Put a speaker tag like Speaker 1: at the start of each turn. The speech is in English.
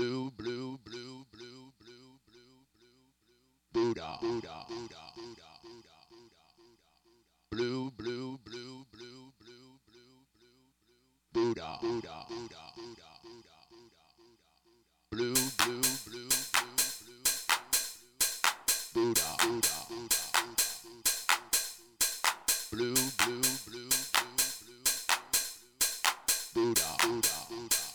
Speaker 1: blue, blue, blue, blue, blue, blue, blue, blue, Buddha, Buddha,
Speaker 2: Buddha, Buddha,
Speaker 1: Buddha, Buddha, Buddha, blue, blue, blue, blue, blue, blue, blue, blue, Buddha, Buddha, Buddha, Buddha, Buddha, Buddha, Buddha, blue, blue, blue, blue, blue, blue, Buddha, Buddha, Buddha, Buddha, blue, blue, blue, blue, blue, blue, Buddha, Buddha, Buddha.